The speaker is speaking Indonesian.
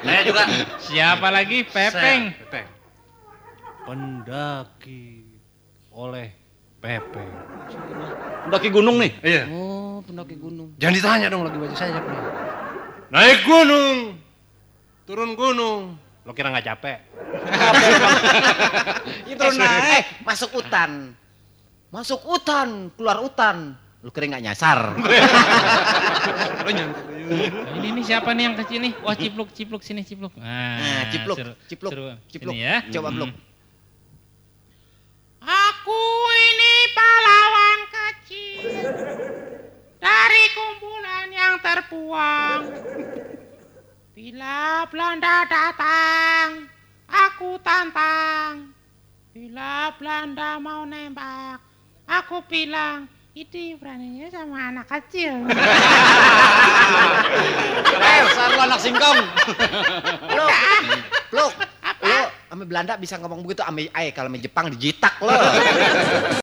Saya juga. Siapa lagi? Pepeng. Saya, Pepeng. Pendaki oleh Pepeng. Pendaki gunung nih. Iya. Oh, pendaki gunung. Jangan ditanya dong lagi baca saya nih. Naik gunung. Turun gunung. Lo kira nggak capek? Itu naik, masuk hutan. Masuk hutan, keluar hutan. Lu kira nggak nyasar? Lo nyantai. Nah, ini nih siapa nih yang kecil nih? Wah, cipluk, cipluk sini cipluk. Nah, Nah, cipluk, seru, cipluk, seru. cipluk. Sini ya. Coba Hmm. Aku ini pahlawan kecil dari kumpulan yang terbuang. Bila Belanda datang, aku tantang. Bila Belanda mau nembak, aku bilang, itu beraninya sama anak kecil. Anak singkong. Lu, lu, lu, sama Belanda bisa ngomong begitu, sama ay kalau sama Jepang dijitak lo.